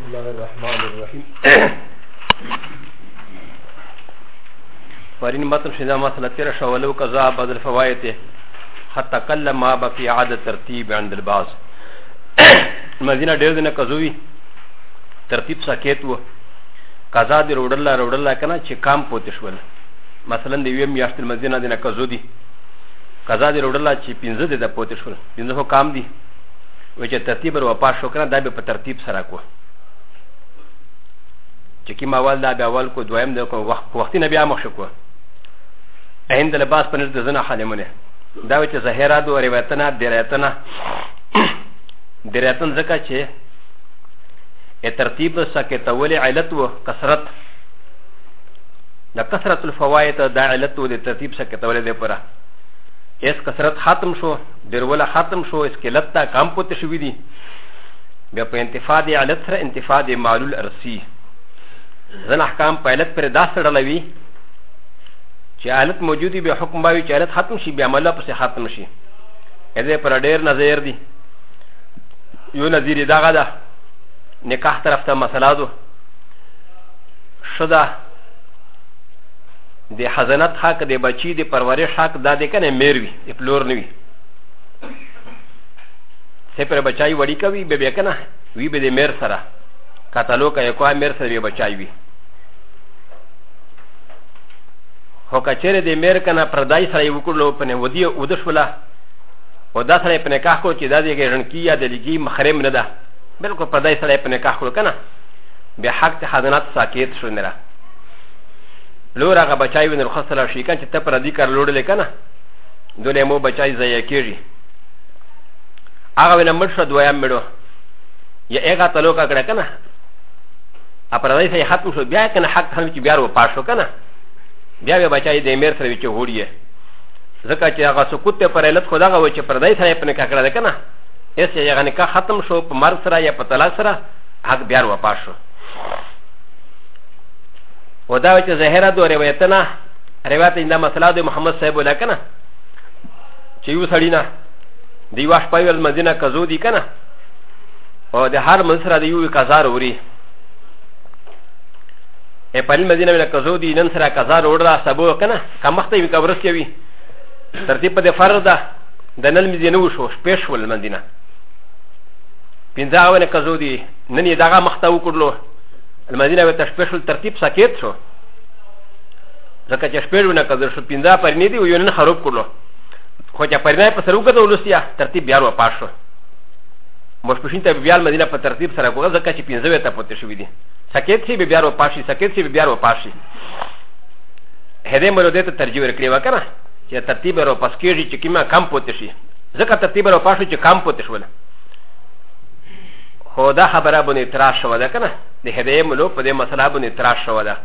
بسم الله الرحمن الرحيم ورين مطلب شدا مسألة تيرا شوالو كذا بعض الفوائد حتى قل ما بقي عادة ترتيب عند البعض مدينة دير دينا كذوي ترتيب ساكت و قضا دی روړل روړل کنه چې کام پوت شول مثلا دی ویم یاشت مدینه دینه کزو دی قضا دی روړل چې 15 دی د پوت شول ي ن ه ك ا م دي و ج ت ر ت ي ب ر و ب ا ش و ك ن ا د ا ب ي ب ت ر ت ي ب سرا كو چې کی ما ول دا بیا ول کو دویم د کو وخت وخت نه بیا مخ شکو هند لباس پنځ د زنه حالمونه دا چې ظاهرا دو روایتنا درایتنا درایتن زکه چې ا ترتیب سکه تول علت و کثرت د کثرت الفوائد د علت و د ترتیب سکه تول د پره اس کثرت ختم شو ډیروله ختم شو اس قلت ته کم پوت شوی دی بیا په انتفاع دی علت سره انتفاع دی معلول ارسی ځنه احکام په علت پر داس ډلوي چې علت موجود وي حکم باوي چې علت ختم شي بیا عمل پس ختم شي اې پر ډیر نظر دی یو نظیر دغه ده نکاح طرف ته مسله ده شدا د حضنت حق د بچی د پرورش حق دا د کنه میر وي د پلور نه وي سه پر بچای وړي کوي به به کنه وی به د میر سره کتلو کوي کوه میر سره به بچای وي خو کچره د میر کنه پردای سره یو کړلو په نه ودی او د شولا او دا سره په نکاح کو چې دا د ګرنکی یا د لګي محرم نه ده بالکل پردای سره په نکاح کړو کنه به حق ته حضنت ساکت شو نه لور هغه بچای وینر خسته شي کنه چې ته پر دې کار لوړلې کنه دونه مو بچای ضایع کیږي هغه وینم مړ شو دویم مړو یا هغه تلو کا کړه کنه ا پر دې سه ختم شو بیا کنه حق هم چې بیا و پاشو کنه بیا به بچای دې میر سره وچ هوړیه ځکه چې هغه سکوت ته پر علت خدا غو چې پر دې سره پنه کا کړه کنه اس یې هغه نکاح ختم شو په مرګ سره یا په طلاق سره حق بیا و پاشو و دا چې ظاهره دو روایتنا روایت انده مسله د محمد صاحب ولا کنه چې یو سړی نه دی واش په ول مدینه کزو دی کنه او د هر مصر د یو کزار وری ا په مدینه ولا کزو دی نن سره کزار وړه سبو کنه کمخته وی کورس کوي ترتیب په فرض ده د نن مدینه وشو شپږ ول مدینه پنځه ونه کزو دی نن یې دغه مخته وکړلو المدينه به تشبيشل ترتيب ساكت شو ځکه چې شپې ونه کړل شو پنځه پرنې دي یو نن خراب کړو خو چې پرنې په سر وکړو ولسیا ترتیب بیا ور پاش شو مشپشین ته بیا مدینه په ترتیب سره کوغه ځکه چې پنځه وته پته شوې دي سکیت سی بیا ور پاشي سکیت سی بیا ور پاشي هدې مرو دې ته ترجیح ورکړي وکړه چې ترتیب ور پاس کېږي چې کیما کم پته شي ځکه ترتیب ور پاشو چې کم پته شول هو دا خبره بني ترا شو ده کنه د هدايه ملو په دې مسله بني ترا شو ده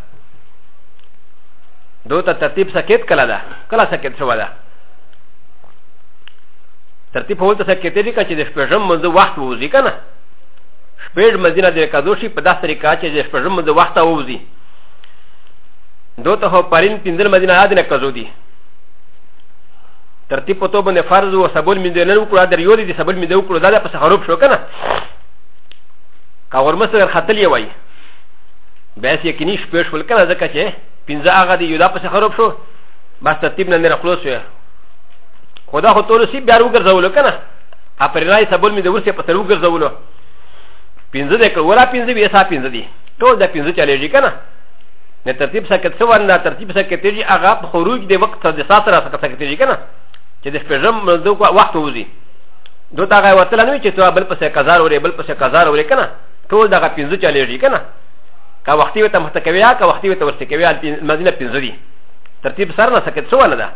دو ته ترتیب سکیت کلا ده کلا سکیت شو ده ترتیب هو ته سکیت دي کچې د شپږم منځ وخت ووزي کنه شپږ مدینه د کدو شي په داسې طریقه چې د شپږم منځ وخت ووزي دو ته هو پرین پنځل مدینه عادنه کزو دي ترتیب په تو باندې فرض او سبل مې دې نه وکړه در یو دې سبل مې دې وکړه دا په خراب شو کنه کا غرمه سره خطل یې وای بیا یې کې نش پېښ ول کنه ځکه چې پنځه هغه دې یو دا په خراب شو بس ترتیب نه نه خلاص وې خدا خو ټول سی بیا وګرځول کنه ا پر راي سبل مې دې ورسې په تر وګرځول پنځه دې کړه ولا پنځه بیا سا پنځه دې ټول دا پنځه چلےږي کنه نه ترتیب سکت څه ونه ترتیب سکت دی هغه په خروج دی وخت د سات را سکت سکت دی کنه چې د شپږم منځو وخت ووزي دو تا غي وتل نه چې ته بل پسې قزار ورې بل پسې قزار ورې کنه ټول دغه پنځه چلېږي کنه کا وختي وته مخته کوي کا وختي وته ورته کوي مدینه پنځه دي ترتیب سره نه سکت څه ونه ده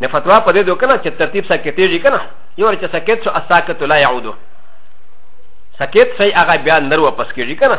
نه فتوا په دې دوکنه چې ترتیب سکت دی کنه یو چې سکت سو اساکت لا يعودو سکت سي هغه بیا نر واپس کیږي کنه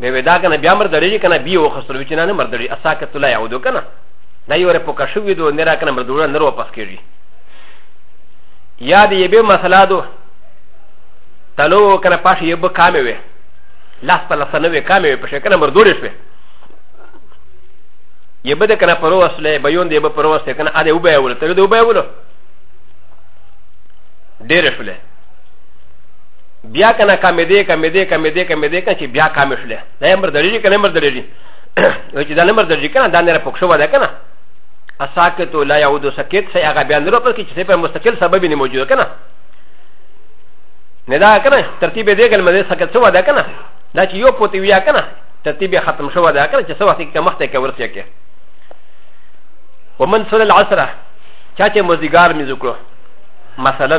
به ودا کنه بیا مر دړی کنه بیا وخسرو چې نه مر دړی اساکت لا یعودو کنه دا یو رپ کا شو ویدو نه را کنه مر دړو نه واپس کیږي یا دې به مسله دو تلو کنه پاش یو به کامه وي لاس په لاس نه وي کامه وي په شکل مر دړی شوی یو به کنه پرو اصله بیون دې به پرو اصله کنه اده وبه ول ته دې وبه ول ډیر شوله بیا کنه کمې دې کمې دې کمې دې کمې دې کنه چې بیا کمې شلې دا یې مردلېږي کنه مردلېږي چې دا نه مردلېږي کنه دا نه پکښو ودا کنه اساکت لا یعود سکت سي هغه بیا نه پر کې چې په مستقل سبب نه موجود کنه نه دا کنه ترتیب دې ګل مده سکت سو ودا کنه دا چې یو پوتې ویا کنه ترتیب ختم شو ودا کنه چې سو وخت کې مخته کې ورسې کې ومن سر العصر چا چې مزګار مې ذکر مثلا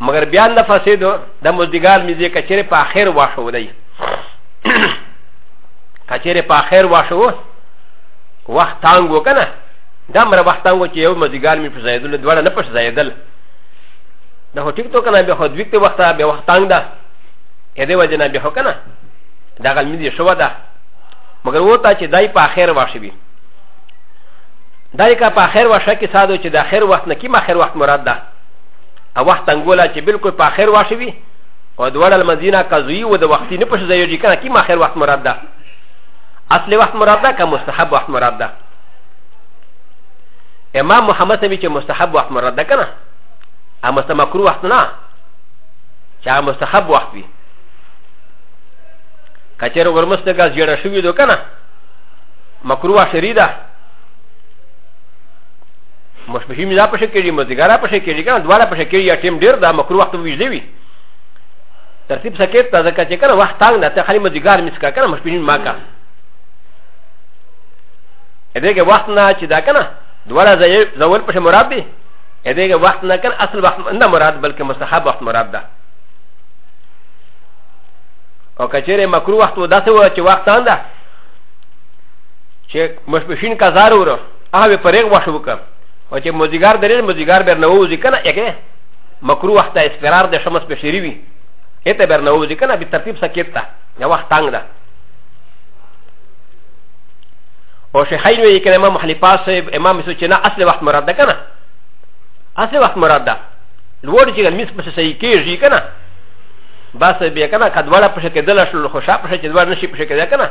مگر بیا د فساد د مزدګار مزي کچره په اخر واښو دی کچره په اخر واښو وخت تانګ وکنه دا مر وخت تانګ چې یو مزدګار می په زیدل دوړه نه پښ زیدل دا هو ټیک تو کنه به خو دوی ته وخت به وخت تانګ ده اې دی وجه نه به کنه دا غل مزي شو ده مگر وتا چې دای په اخر واښوي دا لکه په اخر وشه کې سادو چې د اخر وخت نه کیم اخر وخت مراد ده او وخت انګولا چې بالکل په اخر وشه وي او د وړل مدینه قضوی و د وختي نه پښه ځای دی کنه کیم اخر وخت مراد ده اصل وخت مراد ده که مستحب وخت مراد ده امام محمد سمي چې مستحب وخت مراد ده کنه ا مستمکرو وخت نه چې ا مستحب وخت وي کچره ورمسته غاز جوړ شوی دو کنه مکروه شریده مشبهي ملا پښه کېږي مزګارا پښه کېږي کنه دواړه پښه کېږي یا ټیم ډېر دا مکرو وخت ویژدې وي ترتیب سکیت ته ځکه چې کنه وخت تنګ ده ته خالي مزګار مس کا کنه مشبهي ما کا دې کې وخت نه چې دا کنه دواړه ځای زول پښه مراد دی دې کې وخت نه کنه اصل وخت نه مراد بلکې مستحب وخت مراد ده او کچېره مکرو وخت و داسې و چې وخت تنګ ده چې مشپشین کا زار وره هغه په ریغ وښه وکړه او چې مزیګار درې مزیګار بر نه ووځي کنه یې مکرو وخت اسپرار د شمس په شری وي اته بر نه ووځي کنه به ترتیب سکیت تا یا وخت تنگ ده او شیخین وی کنه امام حنیفه صاحب امام مسو چې نه اصل وخت مراد ده کنه اصل وخت مراد ده لوړ چې ګل مس په صحیح کېږي کنه بس بیا کنه کدواړه پښه کېدل شل خوشا پښه چې دوړ نشي پښه کېدل کنه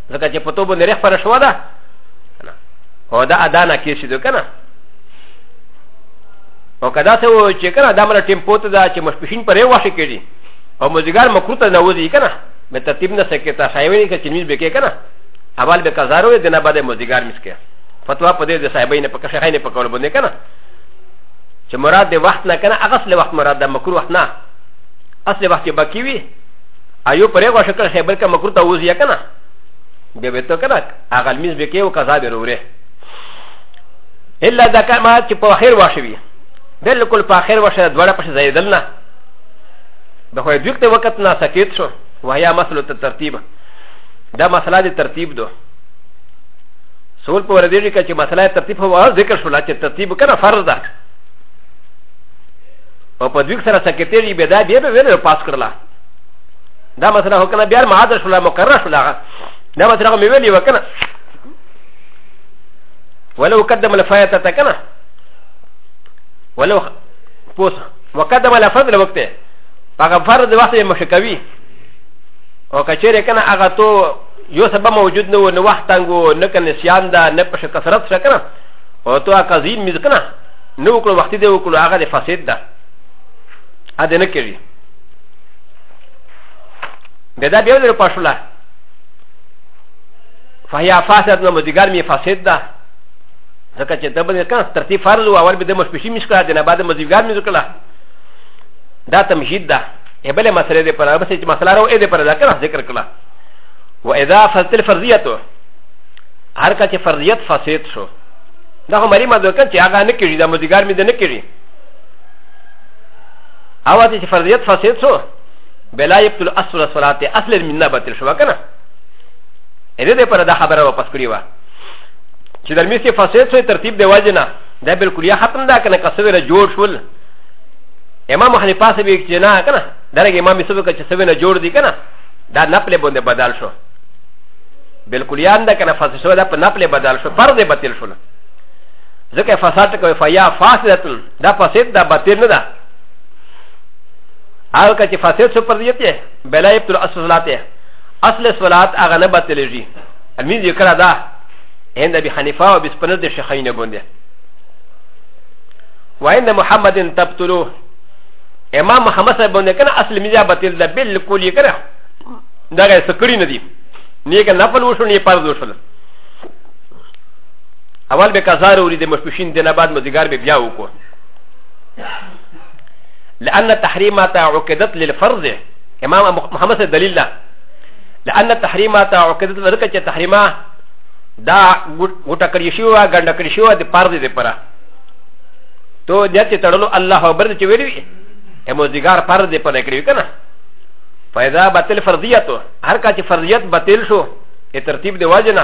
لکه چې په توبو نری خبره شوه ده او دا ادا نه کېږي ده که نه او که داسې و چې که نه دا مله ټیم پوته ده چې مشپشین پرې واښې کېږي او مزګار مکرو ته نه وځي که نه به ترتیب نه سکې تا شایوي که چې میز به کې که نه اول به قضا روي د نه بعد مزګار میز کې فتوا په دې د صاحبې نه په کښې خای نه په کول باندې که نه چې مراد د وخت نه که نه هغه اصل وخت مراد ده مکرو وخت نه اصل وخت به کې وي ايو پرې غوا شکل شي بلکې مکروه ته وځي یا کنه بیا به ته کنه هغه لمز به کې او قضا به وروره الا دا کما چې په اخر واشوي بالکل په اخر وشه دواړه پښې زیدل نه د خو دوی ته وخت نه سکیت شو وهیا مسله ترتیب دا مسله د ترتیب دو سول په ور دې کې چې مسله ترتیب هو ذکر شو لا چې ترتیب کنه فرض ده او په دوی سره سکیتې به دا بیا به ویل پاس کړلا دا مسله هو کنه بیا معاد شولا مقرر شولا دا مسله مې ویلې وکنه ولو قدم الفايته تکنه ولو پوس وقدم الفضل وقته هغه فرض وخت یې مشکوي او کچېره کنه هغه تو یو سبب موجود نه و نه وخت تنګو نه کنه سیان دا نه په کثرت سره کنه او تو هغه زین مز کنه نو کړو وخت دې وکړو هغه د فساد ده ا دې نه کوي به دا بیا ولر پښولا فهیا فاسد نو مدګر می فاسد ده ځکه چې دبل کان ترتیب فرض او اول به د مشپشي مشکل ده نه بعد مدګر می وکړه دا تمهید ده ابل مسله ده پر هغه چې مسله راو دې پر دا کړه ذکر کړه و اذا فصل الفرضیت هر کله چې فرضیت فاسد شو دا هم مری مدګر چې هغه نه کیږي دا مدګر می ده نه کیږي او چې فرضیت فاسد سو بلا یبتل اصل الصلاه اصل المنا بتل شو کنه دې دې پر دا خبره واپس کړی و چې در میسي فاسد سو ترتیب دی واجنه دا بالکلیه ختم ده کنه کسوی را جوړ شول امام حنیفه سه به چې نه کنه درګه امام یوسف کچ سوی نه جوړ دی کنه دا نپله باندې بدل شو بالکلیه ده کنه فاسد سو دا په نپله بدل شو فرض بتل شو ځکه فساد کوي فیا فاسدتن دا فساد دا باطل نه ده هغه که چې فساد څو پر دیت یې بلا یبتل اصل صلات یې اصل صلات هغه نه باطلېږي المین ذکر ده هند ابي حنیفه او بسپنر د شیخین باندې وعند محمد تبتل امام محمد صاحب باندې کنه اصل میزه باطل ده بالکل یې کنه دا غیر سکړی نه دی نیکه نفل وشو نه پرد وشو اول به قضا راولي د مشپشین دینه بعد مزګار به بیا وکړو لأن التحريمات عقدت للفرض امام محمد صلى دليل لا لأن التحريمات عقدت لركة تحريما دا غوټه کړی شو غنډ کړی شو د پردې د پره تو د چې تړلو الله اکبر چې ویلې وي امو زیګار پردې په نکړی کنه فاذا بتل فرضیت هر کا چې فرضیت بتل شو ا ترتیب دی واجنه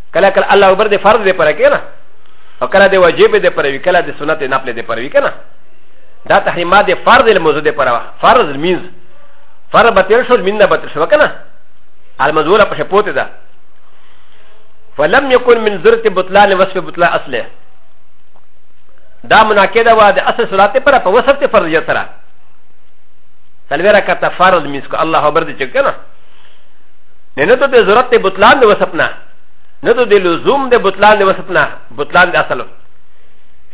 کله کله الله اکبر د فرض دی پر کنه او کله د واجب دی پر وی کله د سنت نفل دی پر وی کنه دا تحریمات د فرض الموضوع دی پر فرض المینز فرض به تیر شو مینه به تیر شو کنه الموضوع په شپوت ده فلم يكن من زرت بطلان وصف بطلان اصله دا مناقضه وا د اصل صلات پر په وصف فرضیت سره سلویرا کته فرض میسکو الله خبر دې چې کنه نه نه ته د ضرورت د بطلان د وسپ نه نه ته د لزوم د بطلان د وسپ نه بطلان د اصل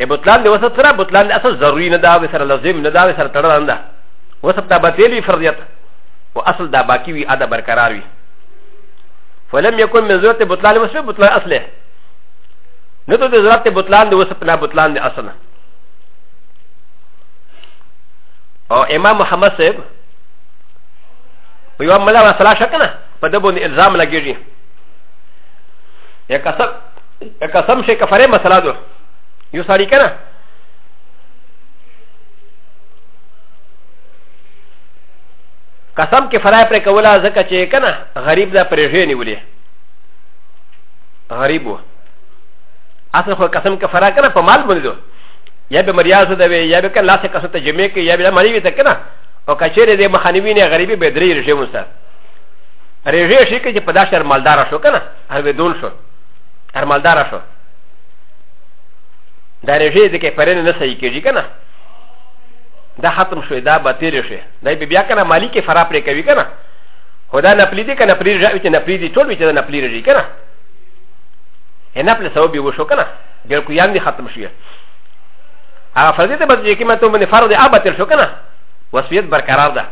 ا بطلان د وسپ سره بطلان د اصل ضروري نه دا و سره لازم نه دا و سره تړل نه دا وسپ دا باطل وي فرضیت و اصل دا باقی وي ادا برقرار وي فلم يكن من ضرورت بطلان وسپ بطلان اصله نه ته د ضرورت بطلان د وسپ نه بطلان د اصل نه او امام محمد صاحب په یو ملا ولا سلا شکنه په د باندې الزام لګیږي یا قسم یا قسم شي کفاره مسله ده یو سړی کنه قسم کې فرای پر کولا ځکه چې کنه غریب دا پرېږې نیولې غریب و اصل خو قسم کې فرای کنه په مال باندې یا به مریاض ده یا به کنه لاسه کسه ته جمعې کې یا به مریوي ته کنه او کچېرې د مخانیوي نه غریبي به درې رژې وسه رژې شي چې په داسې ارمالدار شو کنه هر به دون شو ارمالدار شو دا رژې د کې پرې نه صحیح کېږي کنه دا ختم شو دا به تیر شي دا به بیا کنه مالی کې فرا پرې کوي کنه خدا نه پلیدي کنه پرې رژې چې نه پلیدي ټول وي چې نه پلیدي رژې کنه نه پلیدي سبب یې وشو کنه بیا کو یان دي ختم شي هغه فرض دې بس چې کیمه ته باندې فرض دې ابتل شو کنه وسمیت برقرار ده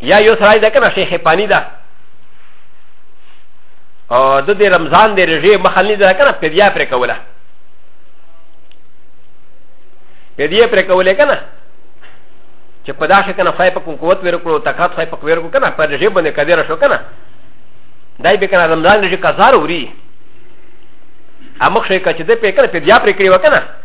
یا یو سړی ده که نه شیخ پانی ده او د دې رمضان د رژې مخه نه ده که نه پیدیا پرې کوله پیدیا پرې کوله که نه چې په داسې که نه خدای په کوم قوت ویر کړو طاقت خدای په ویر کړو که نه په رژې باندې قدر شو که نه دای به که نه رمضان رژې قضا وروړي امخ شي که چې د پې که نه پیدیا پرې کړې وه که نه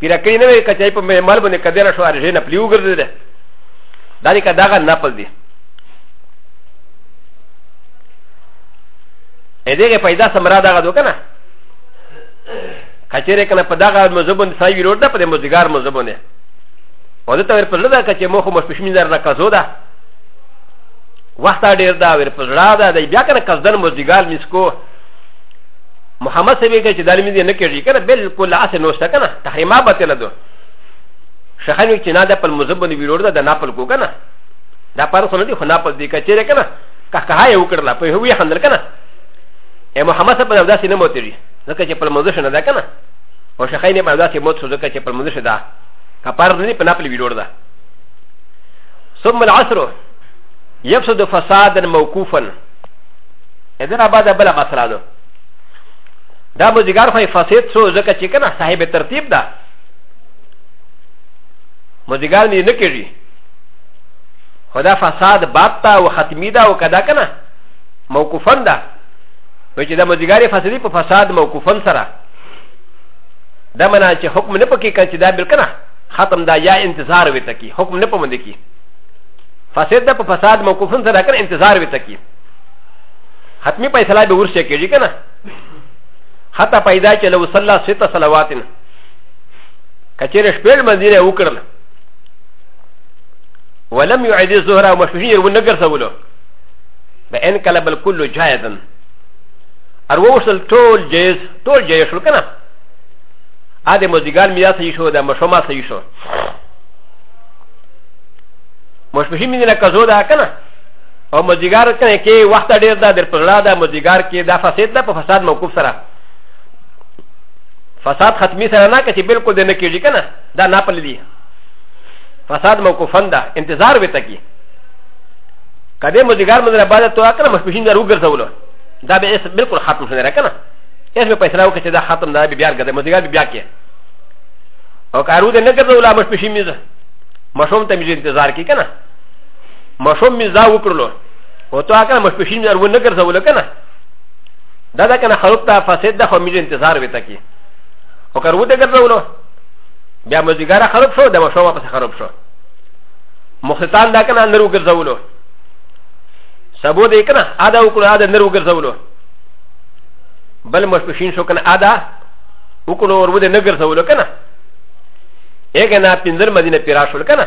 پیرا کړی نه وي که چای په مهمل باندې کدیره شو ارژې نه پلی وګرځېده دا دې که دغه نپل دی ا دغه پیدا سمرا دغه دو کنه کچېره کنه په دغه مزبون سای ویرو ده په دې مزګار مزبونه او دته ور په لږه کچې مخ مو شپشمین در نه کزو ده وخت ډیر دا ور په زړه ده بیا کنه کزدن مزګار مسکو محمد صاحب یې چې دالمې دې نه کېږي کنه بالکل اسه نوسته کنه تحریما به تل دو شخنی چې نه د خپل مذهب باندې ویلوړ ده د ناپل کو کنه دا پر سره دي خو ناپل دي کچېره کنه که که یې وکړل په هوی خندل کنه اے محمد صاحب دا داسې نه موتري ځکه چې خپل مذهب نه ده کنه او شخنی به داسې موت شو ځکه چې خپل مذهب ده که پر نه په ناپل ویلوړ ده ثم العصر يفسد فسادا موقوفا ادنا بعد بلا مسلا دو دا به جګار خو فساد سو ځکه چې کنه صاحب ترتیب ده مزګار نه نه کېږي خدا فساد باب ته او ختمی ده او کدا کنه موقوفن ده و چې دا مزګاری فسادی په فساد موقوفن سره دا منا چې حکم نه پکې کړي چې دا بل کنه ختم دا یا انتظار وي تکي حکم نه پمند کی فساد ده په فساد موقوفن سره کنه انتظار وي تکي حتمی پیسلا به ورشه کېږي که نه حتی پیدا چې لو صلی سته صلوات نه که چېرې شپېړ منځونه یې وکړل ولم يعد الظهر او مشوشي یې ونه ګرځولو به ان کله بل کلو جایزن ارووشل ټول جایز ټول جایز شول که نه ا د مزګال میا صحیح شو د مشوما صحیح شو مشوشي مې نه کزو ده که نه او مزیګار کنه کې وخت ډیر دا در پغلا دا مزیګار کې دا فساد دا په فساد موقوف سره فساد ختمی سره نه کچې بالکل دې نه کېږي کنه دا نه پلي دي فساد موقوفن دا انتظار وي تکي کدی مزیګار مزره بعد تو کنه مشپشین دا وګرځولو دا به اس بالکل ختم شنه را کنه اس به پیسې راو کچې دا ختم دا به بیا ګرځي مزیګار بیا کې او کارو دې نه ګرځولا مشپشین مزه مشوم ته مې انتظار کې کنه مشوم می زا وکړلو او تو هغه مشپشین ور ونه ګرځول کنه دا دا کنه خلق ته فساد د خمیج انتظار وته کی او کر وته ګرځولو بیا مزګاره خراب شو د مشوم په خراب شو مختتان دا کنه نرو ګرځولو سبو دې کنه ادا وکړو ادا نرو ګرځولو بل مشپشین شو کنه ادا وکړو ور ونه ګرځولو کنه اګه نه پندر مدینه پیرا شول کنه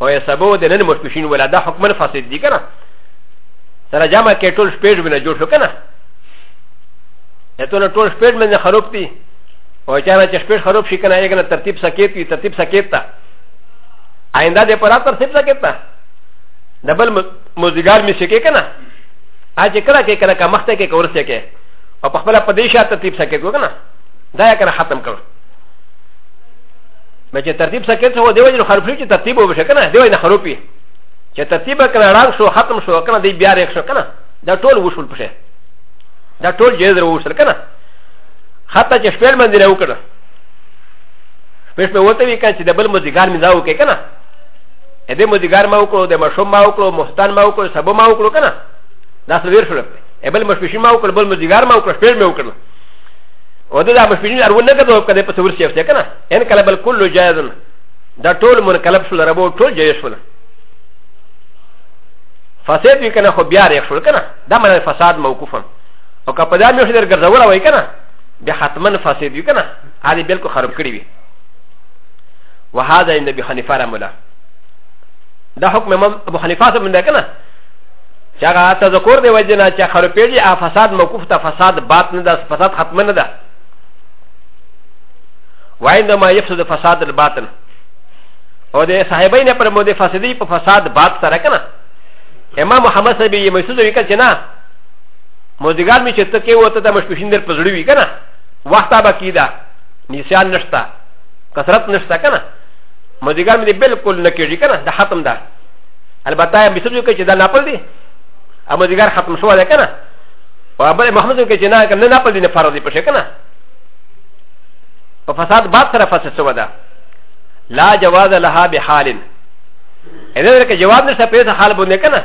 او یا سبو د نن مشکشین ولا دا حکمن فاسد دی کنه سره جامع کې ټول شپېټ بنه جوړ شو کنه اتونه ټول شپېټ باندې خراب دي او چاره چې شپېټ خراب شي کنه یې کنه ترتیب سکیت وي ترتیب سکیت تا آینده دې پر ترتیب سکیت تا دبل مزګار می سکه کنه اج کړه کې کړه کا مخته کې کور سکه او په خپل پدیشه ترتیب سکیت وکنه دا یې کنه ختم کړ مې چې ترتیب سکت هو دی وجه خراب شو چې ترتیب و بشه کنه دی وجه خراب پی چې ترتیب کنه رنگ شو ختم شو کنه دی بیا رخ شو کنه دا ټول وشول پشه دا ټول جهاز رو وشل کنه حتی چې شپل باندې راو کړه پښ په وته وی کړه چې د بل مزګار مې ځاو کې کنه ا دې مزګار ما وکړو د مشوم ما وکړو مستان ما وکړو سبو ما وکړو کنه دا څه ویر شو ا بل مشپشي ما وکړو بل مزګار ما وکړو شپل مې وکړو و د ا مشپشي ارونه کته په څور شي کنه ان کله بل کلو جایزن دا ټول منقلب شول ربو ټول جایز شول فساد وی کنه خو بیا ریخ شول کنه دا معنی فساد موقوفا او که په دا مې شو در ګرځول وای کنه بیا حتما فساد وی کنه هغه بالکل خراب کړی وی وهذا النبي حنيفه رحمه الله دا حکم امام ابو حنيفه سره من ده کنه چې هغه تذکر دی وجنه چې خراب پیږي ا فساد موقوف ته فساد باطن ده فساد ختم نه ده وعندما يفسد فساد الباطن او د صاحبین پر مو د فسادی په فساد باد سره کنه امام محمد صاحب یې محسوس وی کنه نه مودګار می چې ته کې وته د مشکوشین در پزړی وی کنه وخت به کیدا نسیان نشتا کثرت نشتا کنه مودګار می بالکل نه کېږي کنه د ختم ده البته یې محسوس وی چې دا ناپل دی ا مودګار ختم شو ده کنه او ابل محمد صاحب کې چې نه کنه ناپل دی نه فرض دی پښه کنه په فساد باب سره فساد سوه ده لا جواز لها بحال اذا ذلك جواب نشته په هیڅ حال باندې کنه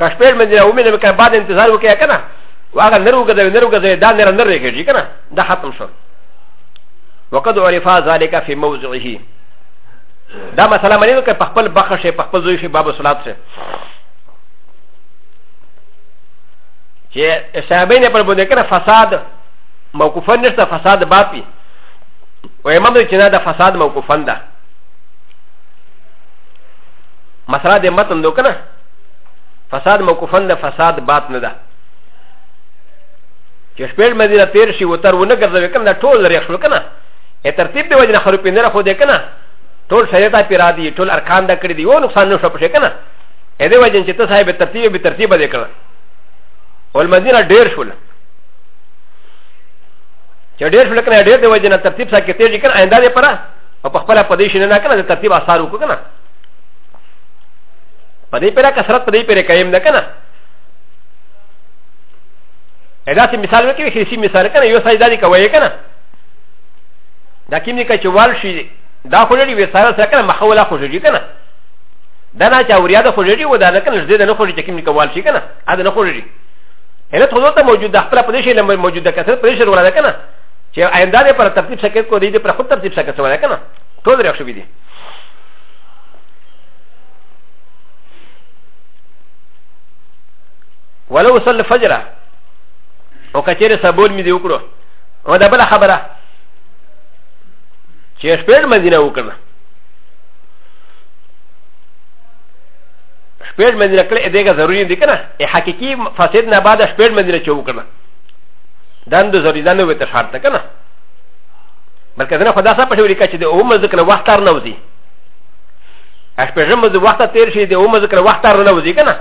کشمیر باندې اومې نه کړه بعد انتظار وکړه کنه واغه نرو غځوي نرو غځوي دا نر نر رېږي کنه دا ختم شو وقد عرف ذلك في موضعه دا مسله منی نو که په خپل بخښه په خپل زوی شي باب صلات سره چې صاحبین پر باندې کنه فساد موقوفا نشته فساد باطي و امام د چنا د فساد موقوفا ده مسله د متن دو کنه فساد موقوفا ده فساد باطن ده چې شپږ مدینه تیر شي و تر ونه ګرځوي کنه ټول لري خپل کنه ا ترتیب به وجنه خرو پینره خو دې کنه ټول شریعت پیرا دي ټول ارکان دا کړی دی یو نقصان نه شو پښه کنه ا دې وجنه چې ته صاحب ترتیب به ترتیب دې کړه ولمدینه ډیر شول چې ډېر شول کنه ډېر دی وجه نه ترتیب سره کې تیږي کنه آینده دې پره او په خپل په دې شنه نه کنه د ترتیب آثار وکړه کنه په دې پره کثرت په دې پره قائم ده کنه ادا سي مثال وکړي چې سي مثال کنه یو سجدا دي کوي کنه دا کوم دي چې وال شي دا خو لري وساره سره کنه مخوله خو جوړي کنه دا نه چې اوریا د خو جوړي و دا نه کنه زده نه خو جوړي چې کوم دي کوال شي کنه دا نه خو جوړي هله ته ته موجود د خپل پدې شي نه موجود د کثرت پدې شي ولا کنه چې آینده دې پر ترتیب شکه کو دې پر خود ترتیب شکه سره کنه ټول رخ شو دي ولو صلى الفجر او کچېره سبول مې دې وکړو او دا بل خبره چې شپږ منځنه وکړه شپږ مدینه کړې دغه ضروري دي کنه ای حقيقي فساد نه بعد شپږ مدینه چو کنه دند ضروري دنه وته شرط کنه بلکې دنه خدا صاحب په شوري کې چې د اومه ذکر وخت تر نه وځي شپږ مز وخت تیر شي د اومه ذکر وخت تر نه وځي کنه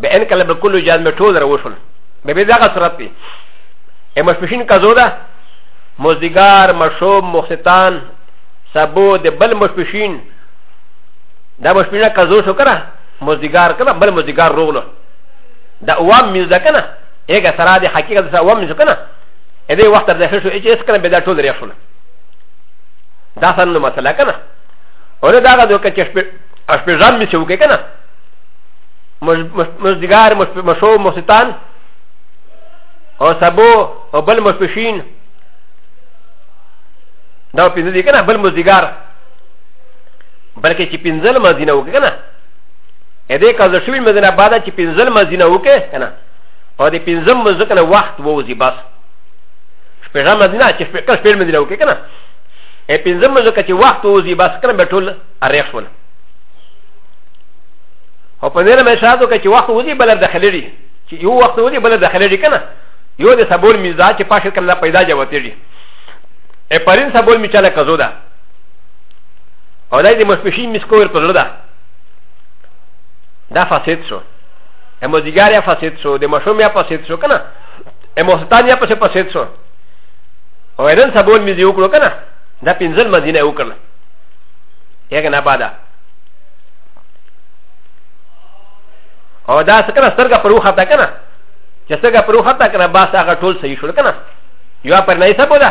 به ان کله به کلو جان مې ټول راوښول به به دغه صورت دی ای مشپشین کزو ده مزدګار مشوب مختتان سبو د بل مشپشین دا مشمینه کزو شو کنه مزدگار کنه بل مزدگار روغلو دا اوام میز دا کنه ایگا سرا دی حقیقت سرا اوام میز کنه ایده وقت در دخل شو ایچ ایس کنه بیدا طول ریخ شونه دا سنو مسئله کنه اوله دا غا دوکا چه اشپیجان میز چوکه کنه مزدگار مشو مستان او سبو او بل مشپشین دا پینده دی کنه بل مزدگار بلکې چې پنځل مزینه وکړي کنه ا دې کله شوی مزینه بعد چې پنځل مزینه وکړي کنه او دې پنځم مزینه کنه وخت ووزي بس شپږه مزینه چې شپږه شپږ مزینه وکړي کنه ا پنځم مزینه چې وخت ووزي بس کنه به ټول اریښ ونه او په دې مې شاده کې چې وخت ووزي بل داخلي چې یو وخت ووزي بل داخلي کنه یو د سبول میزا چې پاشه کنه پیدا جوتېږي ا پرین سبول میچاله کزو ده او دا د مشپشین مسکور په زړه ده دا فاسد شو امو دیګار یا فاسد شو د مشوم یا فاسد شو کنه امو ستان یا پسې فاسد شو او نن سبول مې یو کړو کنه دا پنځل مدینه یو کړل یګه نه بادا او دا څنګه سترګه پروخه تا کنه چې سترګه پروخه تا کنه با ساګه ټول صحیح شول کنه یو پر نه یې سبوده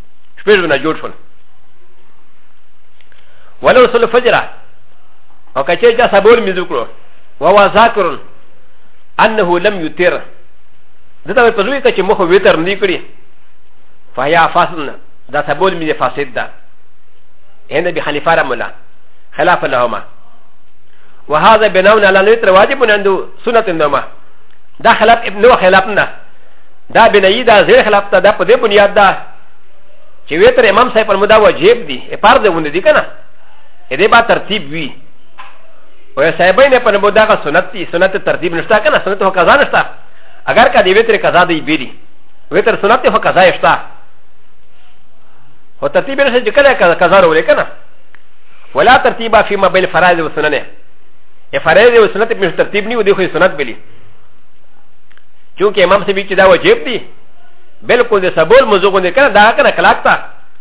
شپږ نه جوړ شول ولو سل فجر او کچې چا سبول مې ذکر وهو ذاکر انه لم يتر دته په زوی کې چې مخ ویتر نه کړی فهيا فاسد دا سبول مې فاسد ده هند ابي حنيفه رحمه الله خلاف لهما وهذا بناء على الوتر واجب عنده سنه النوم دا خلاف ابن خلافنا دا بنایی دا زیر خلاف ته دا په دې بنیاد ده چې ویتر امام صاحب پر مدا واجب دي اپار دې ونه دي کنه اې دې با ترتیب وی او صاحبین پر مدا کا سنت دي سنت ترتیب نشتا کنه سنت هو قضا نشتا اگر کا دې ویتر قضا دی بیری ویتر سنت هو قضا نشتا هو ترتیب نشته چې کله قضا ورو کنه ولا ترتیبا فی ما بین فرائض و سننه فرائض و سنت په ترتیب نیو دی خو سنت بلی چون که امام سبی چی دا وجب دی بلکل دی سبول موضوع گنده کنه دا کنه کلاک تا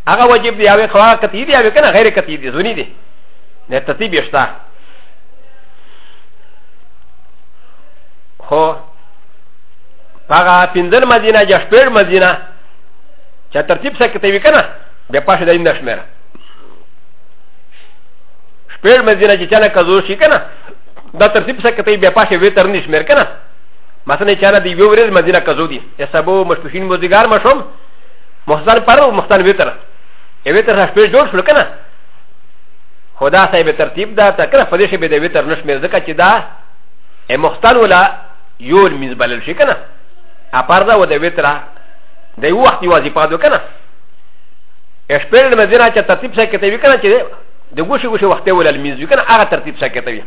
اغا وجب دی اوی خواه کتی دی اوی کنه غیر کتی دی زونی دی نه تطیب یشتا خو پاگا پندل مدینه یا شپیر مدینه چا ترتیب سکتی وی کنه بیا پاش دا این نشمیره شپیر مدینه چی چانه کزور شی کنه دا ترتیب سکتی بیا پاش وی ترنی شمیر کنه مثلا چانا دی یو ورځ مدینه کزو دی یا سبو مشپشین موزیګار مشوم محسن پر او محسن ویتر ای ویتر هش پیش جوړ شو کنه خدا صاحب ترتیب دا تا کنه فدیش به دی ویتر نش مې زکه چې دا ای محسن ولا یول میز بلل شي کنه اپار دا و دی ویتر د یو وخت یوازې پادو کنه اشپل مدینه چې ترتیب سره کته وی کنه چې د ګوشي ګوشي وخت ولل میز وی کنه هغه ترتیب سره کته وی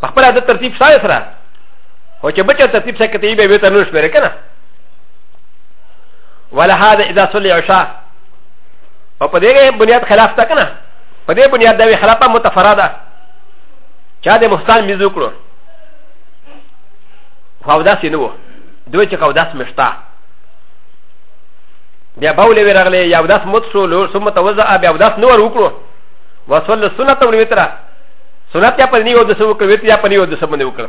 په خپل د ترتیب سره سره هو چې بچا ترتیب سره کتې به وته نور شمیر کنه ولا هذا اذا صلي عشاء او په دې بنیاد خلاف تا کنه په دې بنیاد دا وی خلافه متفرده چا د مختال میزو کړو خو داسې نه وو دوی چې خو داس مشتا بیا باولې ورغلې یا داس مت شو لو ثم توزع بیا داس نور وکړو وصل سنت ولوتره سنت يا پني او د سو کوي يا پني او د سو باندې وکړه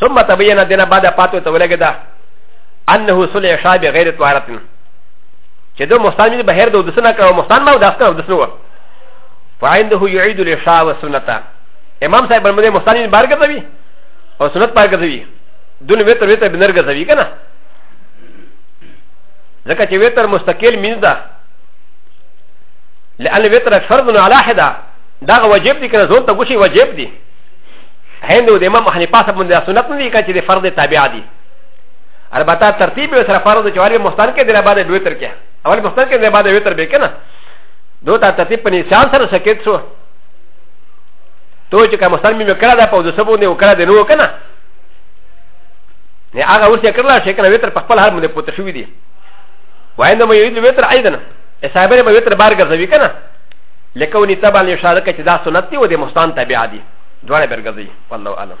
ثم تبين دنا بعد پاتو ته ولګدا انه صلى عشاء بغير طهارت چې د مستان به هر د سنه کړو مستان ما د اسنه د سنه فعنده يعيد العشاء والسنه امام صاحب باندې مستان بار کوي او سنت بار کوي دون وتر وتر بنر کوي کنه ځکه چې وتر مستقل مين ده لأن وتر فرض على حدا دا واجب دي کنه زون ته ګوشي واجب دي هند او د امام حنیفه صاحب من د سنت نه دي کچې د فرض تابع دي البته ترتیب سره فرض چې والي مستان کې د بعد به تر کې اول مستان کې د بعد به تر به کنه دو ته ترتیب په نشان سره سکت شو تو چې کوم مستان مې کړه دا په د سبو نه وکړه د نو کنه نه هغه ورته کړل شي کنه وتر په خپل حال باندې پوت شو دي وایندم یو دې وتر ایدنه صاحب به وتر بار ګرځوي کنه لکه ونی تبع نه اشاره کوي چې دا سنت دی او د مستان تبع دی دواړه برګزي والله اعلم